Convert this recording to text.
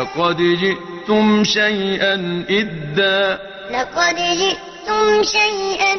لقد جئتم شيئا إدا. لقد جئتم شيئا